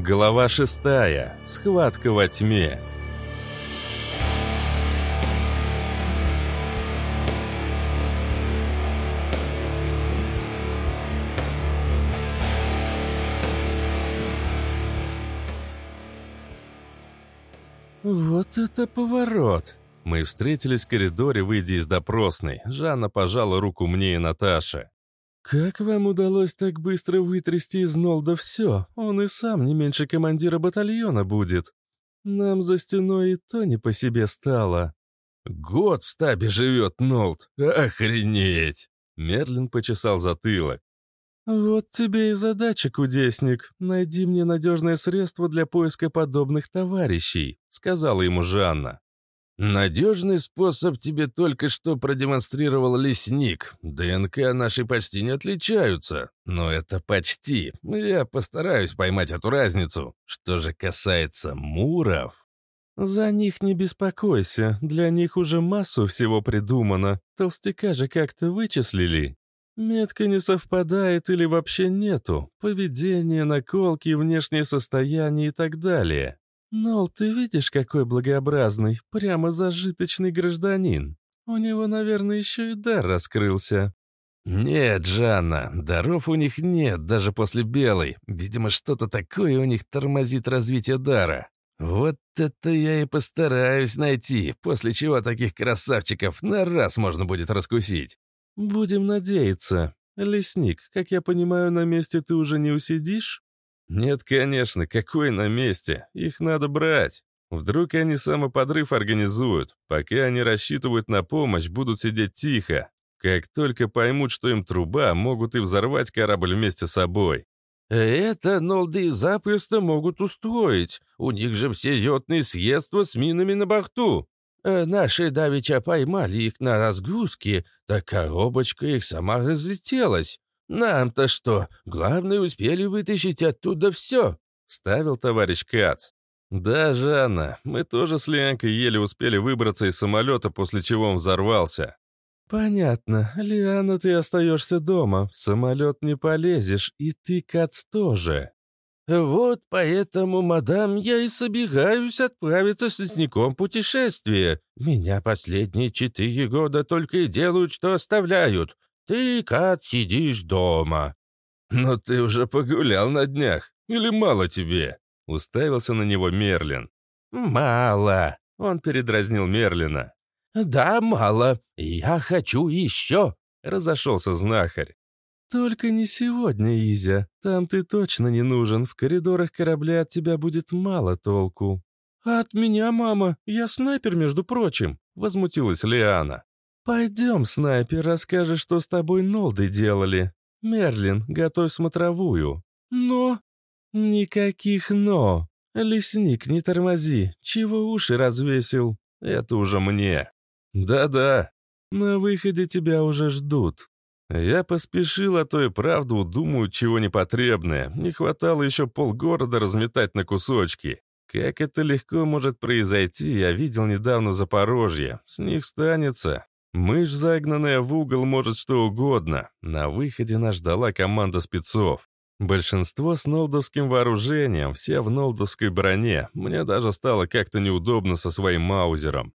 Глава шестая. Схватка во тьме. Вот это поворот! Мы встретились в коридоре, выйдя из допросной. Жанна пожала руку мне и Наташе. «Как вам удалось так быстро вытрясти из Нолда все? Он и сам не меньше командира батальона будет. Нам за стеной и то не по себе стало». «Год в стабе живет Нолд! Охренеть!» Мерлин почесал затылок. «Вот тебе и задача, кудесник. Найди мне надежное средство для поиска подобных товарищей», — сказала ему Жанна. «Надежный способ тебе только что продемонстрировал лесник. ДНК наши почти не отличаются. Но это почти. Я постараюсь поймать эту разницу. Что же касается муров...» «За них не беспокойся. Для них уже массу всего придумано. Толстяка же как-то вычислили». Метка не совпадает или вообще нету. Поведение, наколки, внешнее состояние и так далее. Нол, ты видишь, какой благообразный, прямо зажиточный гражданин. У него, наверное, еще и дар раскрылся. «Нет, Жанна, даров у них нет, даже после белой. Видимо, что-то такое у них тормозит развитие дара. Вот это я и постараюсь найти, после чего таких красавчиков на раз можно будет раскусить. «Будем надеяться. Лесник, как я понимаю, на месте ты уже не усидишь?» «Нет, конечно, какой на месте? Их надо брать. Вдруг они самоподрыв организуют. Пока они рассчитывают на помощь, будут сидеть тихо. Как только поймут, что им труба, могут и взорвать корабль вместе с собой». «Это нолды запросто могут устроить. У них же все йодные средства с минами на борту. Э, наши давеча поймали их на разгрузке, так коробочка их сама разлетелась. Нам-то что, главное, успели вытащить оттуда все», — ставил товарищ Кац. «Да, Жанна, мы тоже с Лианкой еле успели выбраться из самолета, после чего он взорвался». «Понятно. Лиана, ты остаешься дома. В самолет не полезешь, и ты, Кац, тоже». «Вот поэтому, мадам, я и собираюсь отправиться с лесником путешествие. Меня последние четыре года только и делают, что оставляют. Ты, Кат, сидишь дома». «Но ты уже погулял на днях. Или мало тебе?» Уставился на него Мерлин. «Мало», — он передразнил Мерлина. «Да, мало. Я хочу еще», — разошелся знахарь. «Только не сегодня, Изя. Там ты точно не нужен. В коридорах корабля от тебя будет мало толку». «А от меня, мама? Я снайпер, между прочим», — возмутилась Лиана. «Пойдем, снайпер, расскажешь, что с тобой Нолды делали. Мерлин, готовь смотровую». «Но...» «Никаких «но». Лесник, не тормози. Чего уши развесил? Это уже мне». «Да-да. На выходе тебя уже ждут. Я поспешил, а то и правду думаю, чего непотребное. Не хватало еще полгорода разметать на кусочки. Как это легко может произойти, я видел недавно Запорожье. С них станется. Мышь, загнанная в угол, может что угодно. На выходе нас ждала команда спецов. Большинство с нолдовским вооружением, все в нолдовской броне. Мне даже стало как-то неудобно со своим маузером.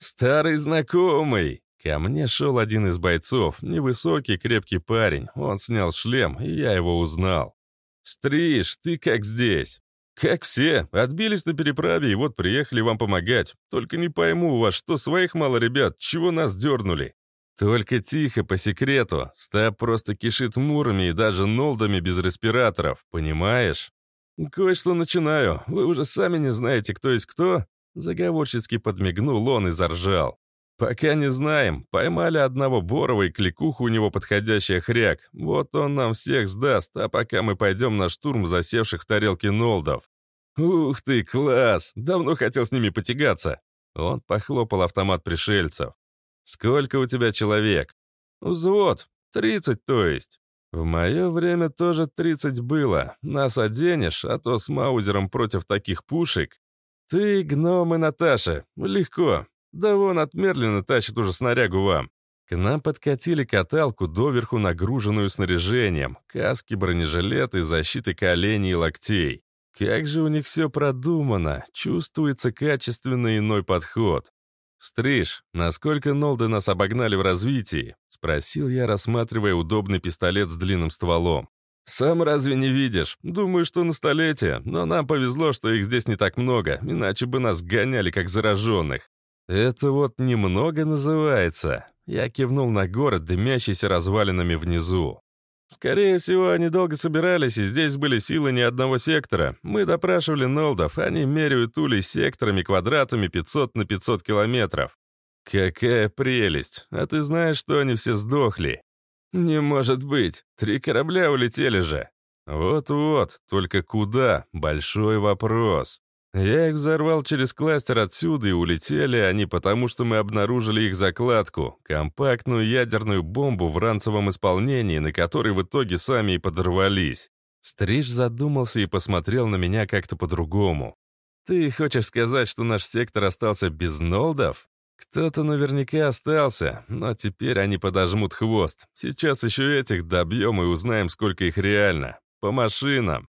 «Старый знакомый!» Ко мне шел один из бойцов, невысокий, крепкий парень. Он снял шлем, и я его узнал. «Стриж, ты как здесь?» «Как все. Отбились на переправе, и вот приехали вам помогать. Только не пойму у вас, что своих мало ребят, чего нас дернули?» «Только тихо, по секрету. Стаб просто кишит мурами и даже нолдами без респираторов, понимаешь?» «Кое-что начинаю. Вы уже сами не знаете, кто есть кто?» Заговорщицки подмигнул он и заржал. «Пока не знаем. Поймали одного Борова и кликуху у него подходящая хряк. Вот он нам всех сдаст, а пока мы пойдем на штурм засевших в тарелке нолдов». «Ух ты, класс! Давно хотел с ними потягаться!» Он похлопал автомат пришельцев. «Сколько у тебя человек?» «Взвод. Тридцать, то есть». «В мое время тоже тридцать было. Нас оденешь, а то с Маузером против таких пушек». «Ты, гном и Наташа. Легко. Да вон от Мерлина тащит уже снарягу вам. К нам подкатили каталку, доверху нагруженную снаряжением, каски, бронежилеты, защиты коленей и локтей. Как же у них все продумано, чувствуется качественный иной подход. «Стриж, насколько Нолды нас обогнали в развитии?» — спросил я, рассматривая удобный пистолет с длинным стволом. «Сам разве не видишь? Думаю, что на столетие, но нам повезло, что их здесь не так много, иначе бы нас гоняли как зараженных». «Это вот немного называется». Я кивнул на город, дымящийся развалинами внизу. Скорее всего, они долго собирались, и здесь были силы ни одного сектора. Мы допрашивали Нолдов, они меряют улей секторами, квадратами 500 на 500 километров. Какая прелесть! А ты знаешь, что они все сдохли? Не может быть, три корабля улетели же. Вот-вот, только куда? Большой вопрос. Я их взорвал через кластер отсюда, и улетели они потому, что мы обнаружили их закладку, компактную ядерную бомбу в ранцевом исполнении, на которой в итоге сами и подорвались. Стриж задумался и посмотрел на меня как-то по-другому. «Ты хочешь сказать, что наш сектор остался без нолдов?» «Кто-то наверняка остался, но теперь они подожмут хвост. Сейчас еще этих добьем и узнаем, сколько их реально. По машинам.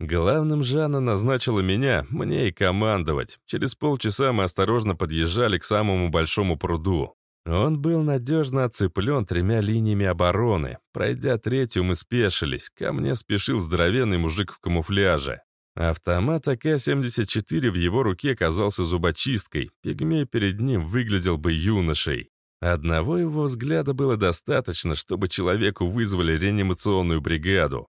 Главным Жанна назначила меня, мне и командовать. Через полчаса мы осторожно подъезжали к самому большому пруду. Он был надежно оцеплен тремя линиями обороны. Пройдя третью, мы спешились. Ко мне спешил здоровенный мужик в камуфляже. Автомат АК-74 в его руке казался зубочисткой. Пигмей перед ним выглядел бы юношей. Одного его взгляда было достаточно, чтобы человеку вызвали реанимационную бригаду.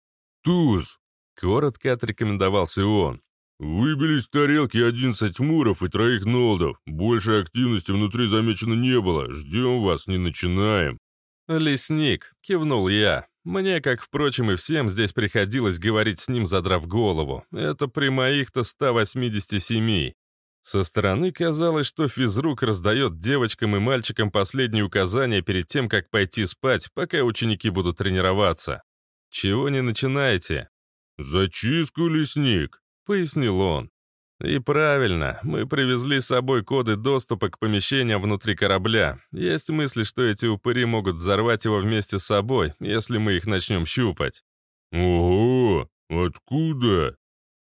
«Туз!» Коротко отрекомендовался он. «Выбили с тарелки 11 муров и троих нолдов. Больше активности внутри замечено не было. Ждем вас, не начинаем». «Лесник», — кивнул я. Мне, как, впрочем, и всем здесь приходилось говорить с ним, задрав голову. Это при моих-то 187. Со стороны казалось, что физрук раздает девочкам и мальчикам последние указания перед тем, как пойти спать, пока ученики будут тренироваться. «Чего не начинаете?» «Зачистку, лесник», — пояснил он. «И правильно, мы привезли с собой коды доступа к помещениям внутри корабля. Есть мысли, что эти упыри могут взорвать его вместе с собой, если мы их начнем щупать». «Ого! Откуда?»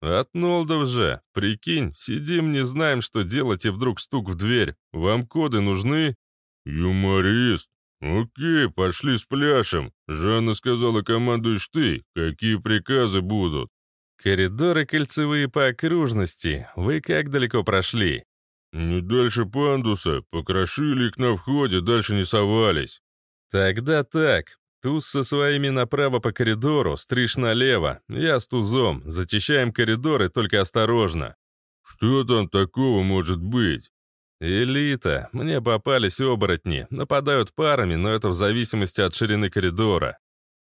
«От Нолдов же. Прикинь, сидим, не знаем, что делать, и вдруг стук в дверь. Вам коды нужны?» «Юморист. «Окей, пошли с пляшем. Жанна сказала, командуешь ты. Какие приказы будут?» «Коридоры кольцевые по окружности. Вы как далеко прошли?» «Не дальше пандуса. Покрошили их на входе, дальше не совались». «Тогда так. Туз со своими направо по коридору, стриж налево. Я с тузом. Зачищаем коридоры, только осторожно». «Что там такого может быть?» «Элита. Мне попались оборотни. Нападают парами, но это в зависимости от ширины коридора».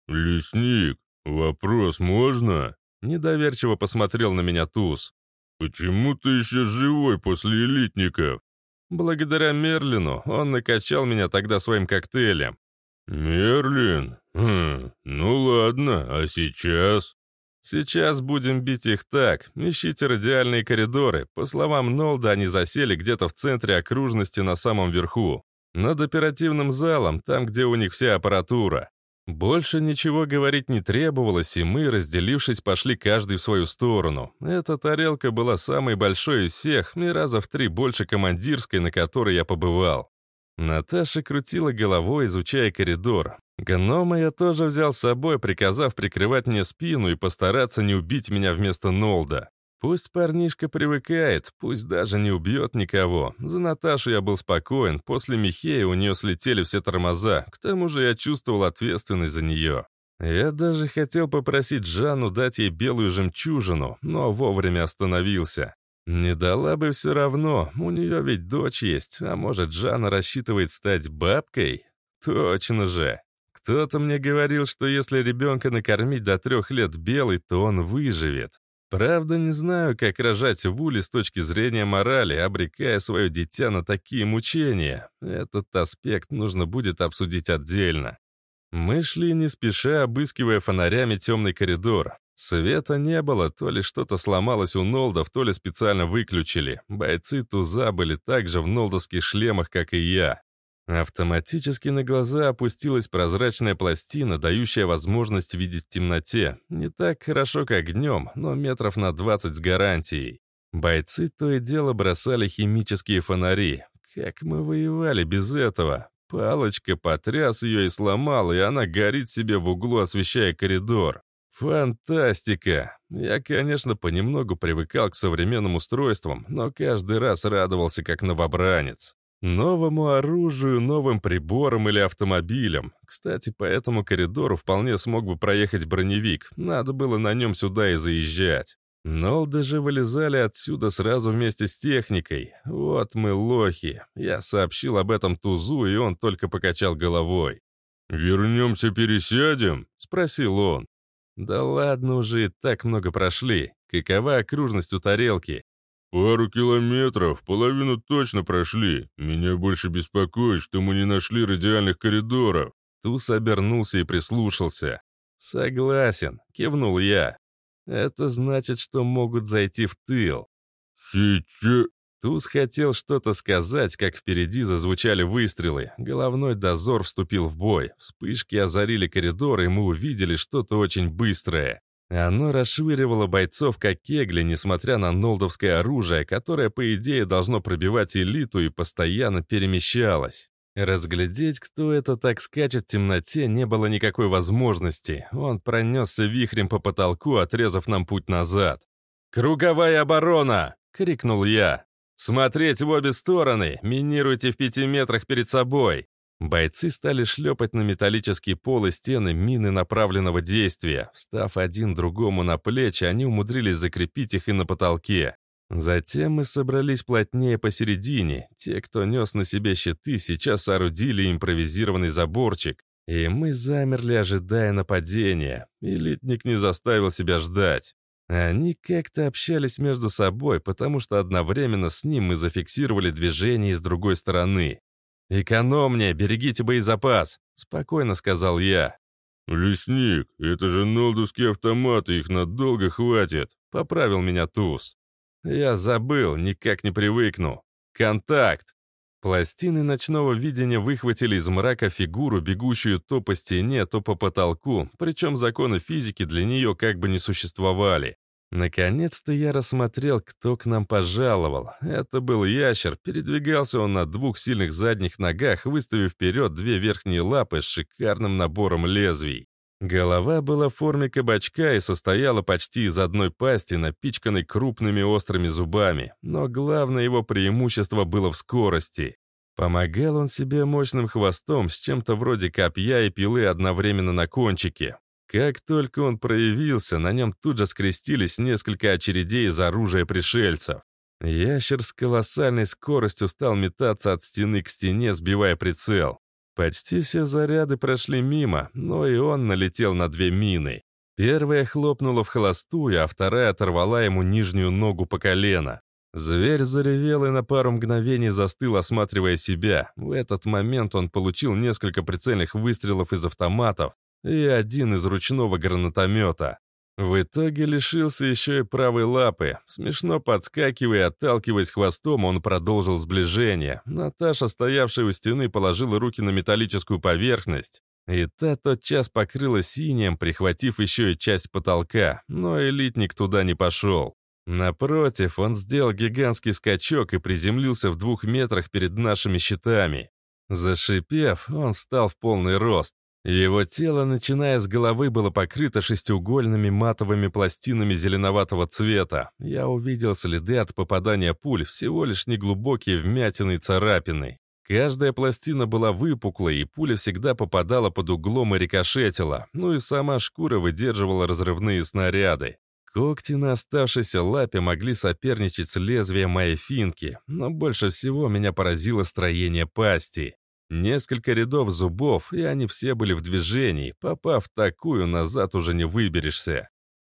«Лесник, вопрос можно?» Недоверчиво посмотрел на меня Туз. «Почему ты еще живой после элитников?» «Благодаря Мерлину. Он накачал меня тогда своим коктейлем». «Мерлин? Хм, ну ладно, а сейчас?» Сейчас будем бить их так. Ищите радиальные коридоры. По словам Нолда, они засели где-то в центре окружности на самом верху. Над оперативным залом, там, где у них вся аппаратура. Больше ничего говорить не требовалось, и мы, разделившись, пошли каждый в свою сторону. Эта тарелка была самой большой из всех, и раза в три больше командирской, на которой я побывал. Наташа крутила головой, изучая коридор. Гнома я тоже взял с собой, приказав прикрывать мне спину и постараться не убить меня вместо Нолда. Пусть парнишка привыкает, пусть даже не убьет никого. За Наташу я был спокоен, после Михея у нее слетели все тормоза, к тому же я чувствовал ответственность за нее. Я даже хотел попросить Жанну дать ей белую жемчужину, но вовремя остановился. Не дала бы все равно, у нее ведь дочь есть, а может, Жанна рассчитывает стать бабкой? Точно же. Кто-то мне говорил, что если ребенка накормить до трех лет белый, то он выживет. Правда, не знаю, как рожать в уле с точки зрения морали, обрекая свое дитя на такие мучения. Этот аспект нужно будет обсудить отдельно. Мы шли не спеша, обыскивая фонарями темный коридор. Света не было, то ли что-то сломалось у Нолдов, то ли специально выключили. Бойцы Туза были также в нолдовских шлемах, как и я. Автоматически на глаза опустилась прозрачная пластина, дающая возможность видеть в темноте. Не так хорошо, как днем, но метров на 20 с гарантией. Бойцы то и дело бросали химические фонари. Как мы воевали без этого? Палочка потряс ее и сломал, и она горит себе в углу, освещая коридор. Фантастика! Я, конечно, понемногу привыкал к современным устройствам, но каждый раз радовался как новобранец. Новому оружию, новым приборам или автомобилям. Кстати, по этому коридору вполне смог бы проехать броневик. Надо было на нем сюда и заезжать. Нолды же вылезали отсюда сразу вместе с техникой. Вот мы лохи. Я сообщил об этом Тузу, и он только покачал головой. «Вернемся пересядем?» — спросил он. «Да ладно уже, и так много прошли. Какова окружность у тарелки?» «Пару километров, половину точно прошли. Меня больше беспокоит, что мы не нашли радиальных коридоров». Туз обернулся и прислушался. «Согласен», — кивнул я. «Это значит, что могут зайти в тыл». «Сейчас...» Туз хотел что-то сказать, как впереди зазвучали выстрелы. Головной дозор вступил в бой. Вспышки озарили коридор, и мы увидели что-то очень быстрое. Оно расшвыривало бойцов как кегли, несмотря на нолдовское оружие, которое, по идее, должно пробивать элиту и постоянно перемещалось. Разглядеть, кто это так скачет в темноте, не было никакой возможности. Он пронесся вихрем по потолку, отрезав нам путь назад. «Круговая оборона!» — крикнул я. «Смотреть в обе стороны! Минируйте в пяти метрах перед собой! Бойцы стали шлепать на металлический пол и стены мины направленного действия. Встав один другому на плечи, они умудрились закрепить их и на потолке. Затем мы собрались плотнее посередине. Те, кто нес на себе щиты, сейчас соорудили импровизированный заборчик. И мы замерли, ожидая нападения. Элитник не заставил себя ждать. Они как-то общались между собой, потому что одновременно с ним мы зафиксировали движение с другой стороны. «Экономнее, берегите боезапас», — спокойно сказал я. «Лесник, это же нолдовские автоматы, их надолго хватит», — поправил меня Туз. «Я забыл, никак не привыкну. Контакт!» Пластины ночного видения выхватили из мрака фигуру, бегущую то по стене, то по потолку, причем законы физики для нее как бы не существовали. Наконец-то я рассмотрел, кто к нам пожаловал. Это был ящер. Передвигался он на двух сильных задних ногах, выставив вперед две верхние лапы с шикарным набором лезвий. Голова была в форме кабачка и состояла почти из одной пасти, напичканной крупными острыми зубами. Но главное его преимущество было в скорости. Помогал он себе мощным хвостом с чем-то вроде копья и пилы одновременно на кончике. Как только он проявился, на нем тут же скрестились несколько очередей из оружия пришельцев. Ящер с колоссальной скоростью стал метаться от стены к стене, сбивая прицел. Почти все заряды прошли мимо, но и он налетел на две мины. Первая хлопнула в холостую, а вторая оторвала ему нижнюю ногу по колено. Зверь заревел и на пару мгновений застыл, осматривая себя. В этот момент он получил несколько прицельных выстрелов из автоматов, и один из ручного гранатомета. В итоге лишился еще и правой лапы. Смешно подскакивая и отталкиваясь хвостом, он продолжил сближение. Наташа, стоявшая у стены, положила руки на металлическую поверхность. И та тотчас покрыла синим, прихватив еще и часть потолка, но элитник туда не пошел. Напротив, он сделал гигантский скачок и приземлился в двух метрах перед нашими щитами. Зашипев, он встал в полный рост. Его тело, начиная с головы, было покрыто шестиугольными матовыми пластинами зеленоватого цвета. Я увидел следы от попадания пуль, всего лишь неглубокие вмятины и царапины. Каждая пластина была выпуклой, и пуля всегда попадала под углом и рикошетила, ну и сама шкура выдерживала разрывные снаряды. Когти на оставшейся лапе могли соперничать с лезвием моей финки, но больше всего меня поразило строение пасти. Несколько рядов зубов, и они все были в движении. Попав такую, назад уже не выберешься.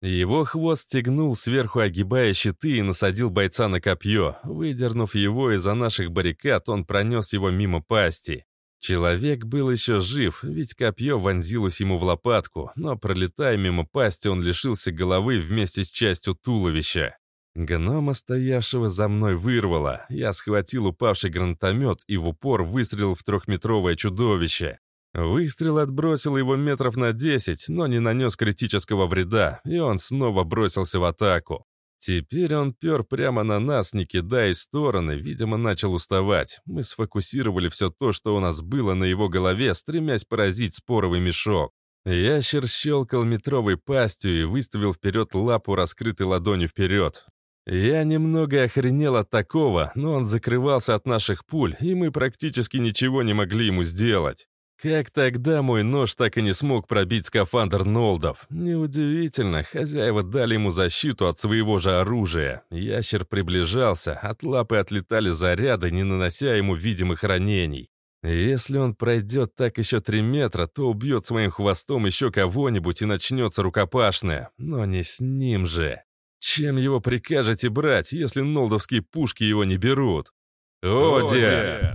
Его хвост стегнул сверху, огибая щиты, и насадил бойца на копье. Выдернув его из-за наших баррикад, он пронес его мимо пасти. Человек был еще жив, ведь копье вонзилось ему в лопатку, но пролетая мимо пасти, он лишился головы вместе с частью туловища. Гнома, стоявшего за мной, вырвало. Я схватил упавший гранатомет и в упор выстрелил в трехметровое чудовище. Выстрел отбросил его метров на 10, но не нанес критического вреда, и он снова бросился в атаку. Теперь он пер прямо на нас, не кидая стороны, видимо, начал уставать. Мы сфокусировали все то, что у нас было на его голове, стремясь поразить споровый мешок. Ящер щелкал метровой пастью и выставил вперед лапу, раскрытой ладонью вперед. Я немного охренел от такого, но он закрывался от наших пуль, и мы практически ничего не могли ему сделать. Как тогда мой нож так и не смог пробить скафандр Нолдов? Неудивительно, хозяева дали ему защиту от своего же оружия. Ящер приближался, от лапы отлетали заряды, не нанося ему видимых ранений. Если он пройдет так еще три метра, то убьет своим хвостом еще кого-нибудь и начнется рукопашная. Но не с ним же. Чем его прикажете брать, если нолдовские пушки его не берут? Одя!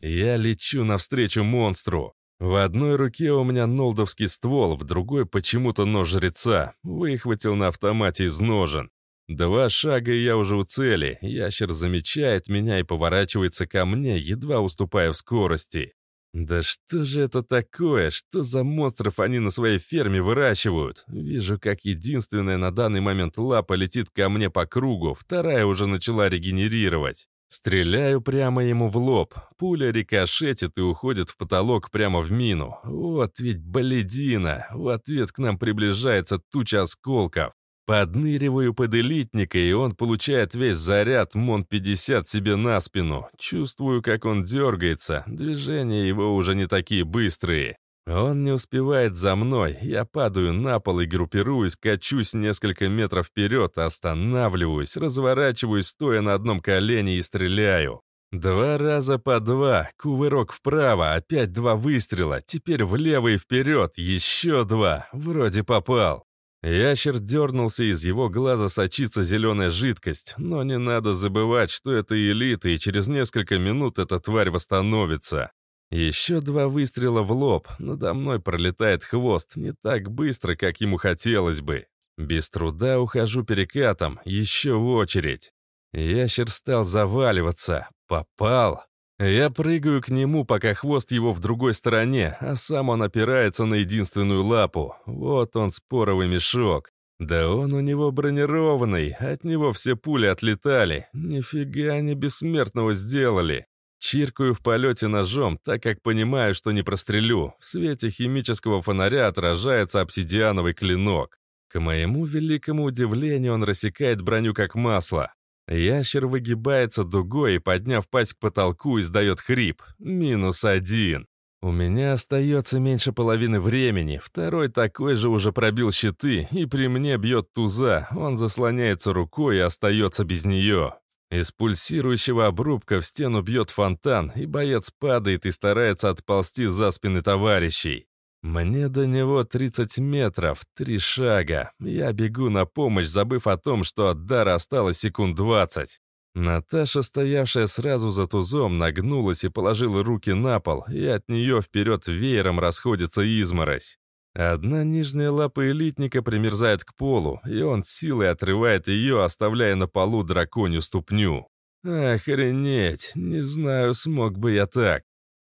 Я лечу навстречу монстру. В одной руке у меня нолдовский ствол, в другой почему-то нож жреца. Выхватил на автомате из ножен. Два шага, и я уже у цели. Ящер замечает меня и поворачивается ко мне, едва уступая в скорости. Да что же это такое? Что за монстров они на своей ферме выращивают? Вижу, как единственная на данный момент лапа летит ко мне по кругу, вторая уже начала регенерировать. Стреляю прямо ему в лоб. Пуля рикошетит и уходит в потолок прямо в мину. Вот ведь бледина. В ответ к нам приближается туча осколков. Подныриваю под элитника, и он получает весь заряд МОН-50 себе на спину. Чувствую, как он дергается. Движения его уже не такие быстрые. Он не успевает за мной. Я падаю на пол и группируюсь, качусь несколько метров вперед, останавливаюсь, разворачиваюсь, стоя на одном колене и стреляю. Два раза по два, кувырок вправо, опять два выстрела, теперь влево и вперед, еще два, вроде попал. Ящер дернулся, из его глаза сочится зеленая жидкость, но не надо забывать, что это элита, и через несколько минут эта тварь восстановится. Еще два выстрела в лоб, надо мной пролетает хвост, не так быстро, как ему хотелось бы. Без труда ухожу перекатом, еще очередь. Ящер стал заваливаться. Попал. Я прыгаю к нему, пока хвост его в другой стороне, а сам он опирается на единственную лапу. Вот он, споровый мешок. Да он у него бронированный, от него все пули отлетали. Нифига они бессмертного сделали. Чиркаю в полете ножом, так как понимаю, что не прострелю. В свете химического фонаря отражается обсидиановый клинок. К моему великому удивлению, он рассекает броню как масло. Ящер выгибается дугой и, подняв пасть к потолку, издает хрип. Минус один. У меня остается меньше половины времени. Второй такой же уже пробил щиты, и при мне бьет туза. Он заслоняется рукой и остается без нее. Из пульсирующего обрубка в стену бьет фонтан, и боец падает и старается отползти за спины товарищей. Мне до него 30 метров, три шага. Я бегу на помощь, забыв о том, что от дара осталось секунд 20. Наташа, стоявшая сразу за тузом, нагнулась и положила руки на пол, и от нее вперед веером расходится изморозь. Одна нижняя лапа элитника примерзает к полу, и он силой отрывает ее, оставляя на полу драконью ступню. Охренеть, не знаю, смог бы я так.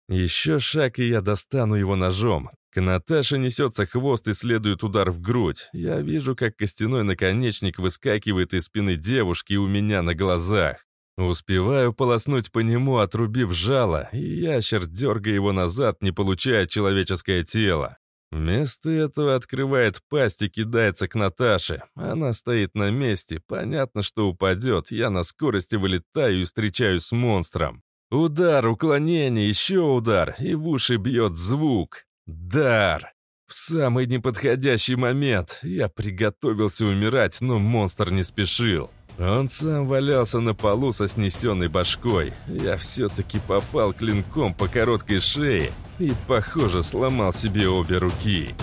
Еще шаг, и я достану его ножом. К Наташе несется хвост и следует удар в грудь. Я вижу, как костяной наконечник выскакивает из спины девушки у меня на глазах. Успеваю полоснуть по нему, отрубив жало, и ящер, дергая его назад, не получая человеческое тело. Вместо этого открывает пасть и кидается к Наташе. Она стоит на месте, понятно, что упадет. Я на скорости вылетаю и встречаюсь с монстром. Удар, уклонение, еще удар, и в уши бьет звук. Дар! В самый неподходящий момент я приготовился умирать, но монстр не спешил. Он сам валялся на полу со снесенной башкой. Я все-таки попал клинком по короткой шее и, похоже, сломал себе обе руки.